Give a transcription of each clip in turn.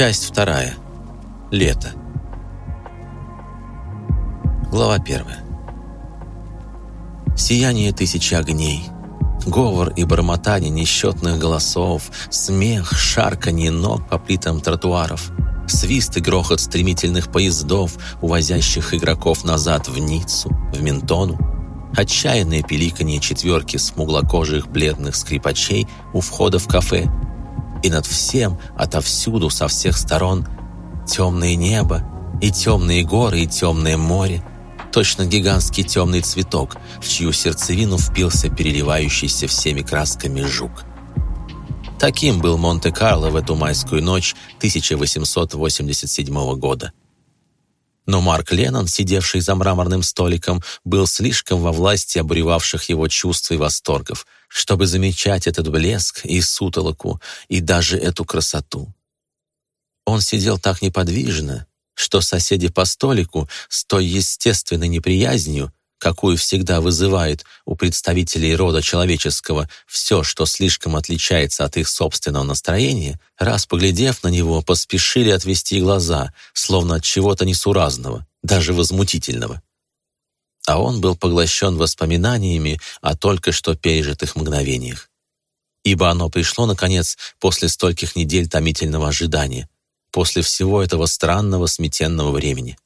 Часть вторая. Лето. Глава первая. Сияние тысячи огней. Говор и бормотание несчетных голосов, смех, шарканье ног по плитам тротуаров, свист и грохот стремительных поездов, увозящих игроков назад в Ниццу, в Ментону, отчаянное пиликанье четверки смуглокожих бледных скрипачей у входа в кафе, и над всем, отовсюду, со всех сторон, темное небо, и темные горы, и темное море, точно гигантский темный цветок, в чью сердцевину впился переливающийся всеми красками жук. Таким был Монте-Карло в эту майскую ночь 1887 года. Но Марк Леннон, сидевший за мраморным столиком, был слишком во власти обуревавших его чувств и восторгов, чтобы замечать этот блеск и сутолоку, и даже эту красоту. Он сидел так неподвижно, что соседи по столику с той естественной неприязнью, какую всегда вызывает у представителей рода человеческого все, что слишком отличается от их собственного настроения, раз поглядев на него, поспешили отвести глаза, словно от чего-то несуразного, даже возмутительного. А он был поглощен воспоминаниями о только что пережитых мгновениях. Ибо оно пришло, наконец, после стольких недель томительного ожидания, после всего этого странного сметенного времени.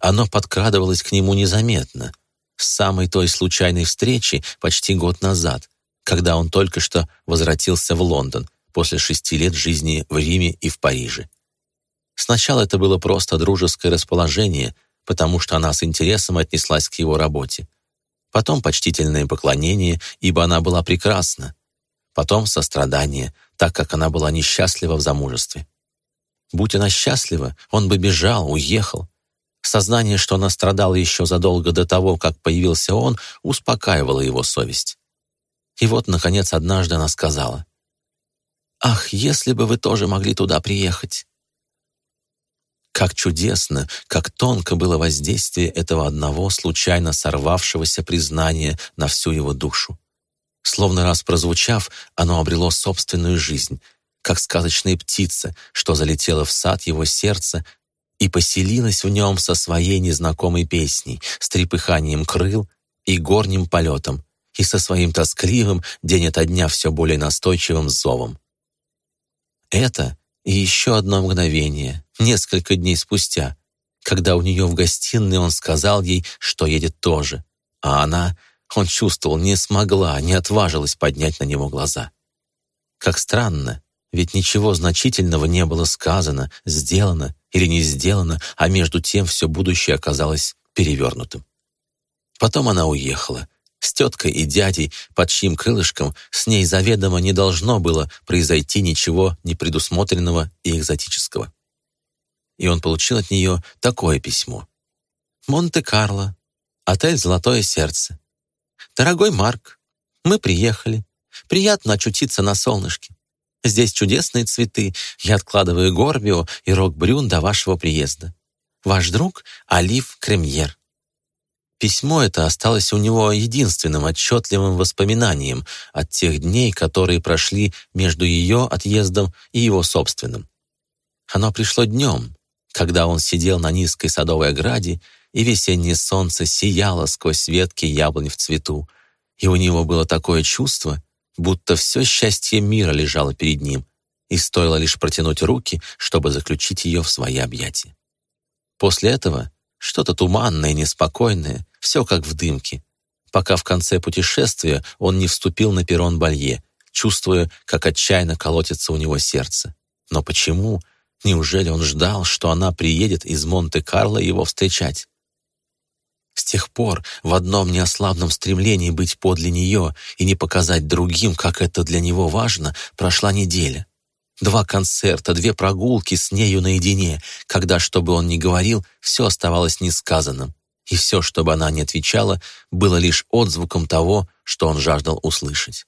Оно подкрадывалось к нему незаметно, с самой той случайной встречи почти год назад, когда он только что возвратился в Лондон после шести лет жизни в Риме и в Париже. Сначала это было просто дружеское расположение, потому что она с интересом отнеслась к его работе. Потом почтительное поклонение, ибо она была прекрасна. Потом сострадание, так как она была несчастлива в замужестве. Будь она счастлива, он бы бежал, уехал. Сознание, что она страдала еще задолго до того, как появился он, успокаивало его совесть. И вот, наконец, однажды она сказала, «Ах, если бы вы тоже могли туда приехать!» Как чудесно, как тонко было воздействие этого одного случайно сорвавшегося признания на всю его душу. Словно раз прозвучав, оно обрело собственную жизнь, как сказочная птица, что залетела в сад его сердца и поселилась в нем со своей незнакомой песней, с трепыханием крыл и горним полетом, и со своим тоскливым, день ото дня все более настойчивым зовом. Это и еще одно мгновение, несколько дней спустя, когда у нее в гостиной он сказал ей, что едет тоже, а она, он чувствовал, не смогла, не отважилась поднять на него глаза. Как странно, ведь ничего значительного не было сказано, сделано или не сделано, а между тем все будущее оказалось перевернутым. Потом она уехала. С теткой и дядей, под чьим крылышком с ней заведомо не должно было произойти ничего непредусмотренного и экзотического. И он получил от нее такое письмо. «Монте-Карло, отель «Золотое сердце». Дорогой Марк, мы приехали. Приятно очутиться на солнышке. Здесь чудесные цветы. Я откладываю Горбио и Рок-Брюн до вашего приезда. Ваш друг Олив Кремьер». Письмо это осталось у него единственным отчетливым воспоминанием от тех дней, которые прошли между ее отъездом и его собственным. Оно пришло днем, когда он сидел на низкой садовой ограде, и весеннее солнце сияло сквозь ветки яблонь в цвету, и у него было такое чувство, будто все счастье мира лежало перед ним, и стоило лишь протянуть руки, чтобы заключить ее в свои объятия. После этого что-то туманное, неспокойное, все как в дымке, пока в конце путешествия он не вступил на перрон Балье, чувствуя, как отчаянно колотится у него сердце. Но почему? Неужели он ждал, что она приедет из Монте-Карло его встречать? С тех пор в одном неослабном стремлении быть подле нее и не показать другим, как это для него важно, прошла неделя. Два концерта, две прогулки с нею наедине, когда, что бы он ни говорил, все оставалось несказанным. И все, что бы она ни отвечала, было лишь отзвуком того, что он жаждал услышать.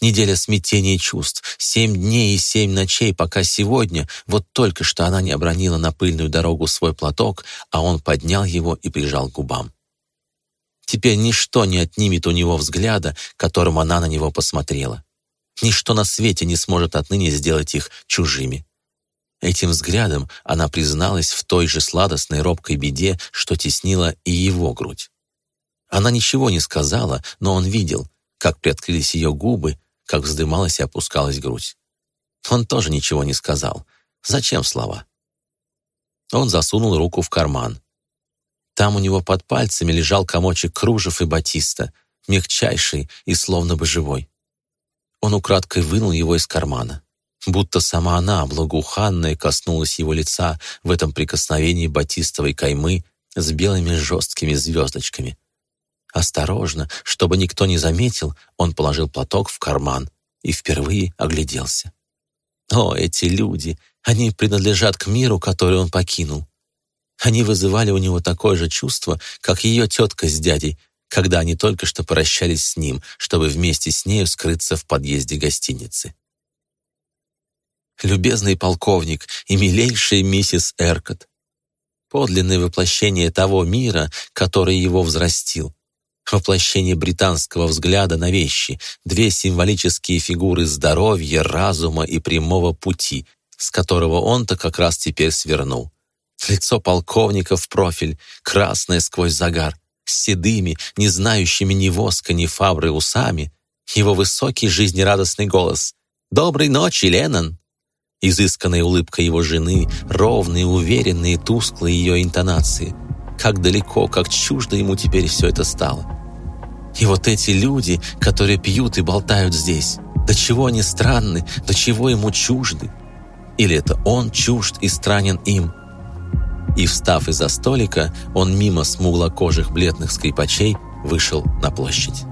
Неделя смятения чувств, семь дней и семь ночей, пока сегодня, вот только что она не обронила на пыльную дорогу свой платок, а он поднял его и прижал к губам. Теперь ничто не отнимет у него взгляда, которым она на него посмотрела. Ничто на свете не сможет отныне сделать их чужими. Этим взглядом она призналась в той же сладостной робкой беде, что теснила и его грудь. Она ничего не сказала, но он видел, как приоткрылись ее губы, как вздымалась и опускалась грудь. Он тоже ничего не сказал. Зачем слова? Он засунул руку в карман. Там у него под пальцами лежал комочек кружев и батиста, мягчайший и словно бы живой. Он украдкой вынул его из кармана. Будто сама она, благоуханная, коснулась его лица в этом прикосновении батистовой каймы с белыми жесткими звездочками. Осторожно, чтобы никто не заметил, он положил платок в карман и впервые огляделся. О, эти люди! Они принадлежат к миру, который он покинул. Они вызывали у него такое же чувство, как ее тетка с дядей, когда они только что прощались с ним, чтобы вместе с нею скрыться в подъезде гостиницы. Любезный полковник и милейшая миссис Эркот, подлинное воплощение того мира, который его взрастил, воплощение британского взгляда на вещи, две символические фигуры здоровья, разума и прямого пути, с которого он-то как раз теперь свернул. Лицо полковника в профиль, красное сквозь загар, с седыми, не знающими ни воска, ни фабры усами, его высокий жизнерадостный голос «Доброй ночи, Леннон!» Изысканная улыбка его жены, ровные, уверенные, тусклые ее интонации. Как далеко, как чуждо ему теперь все это стало. И вот эти люди, которые пьют и болтают здесь, до чего они странны, до чего ему чужды. Или это он чужд и странен им? И, встав из-за столика, он мимо смуглокожих бледных скрипачей вышел на площадь.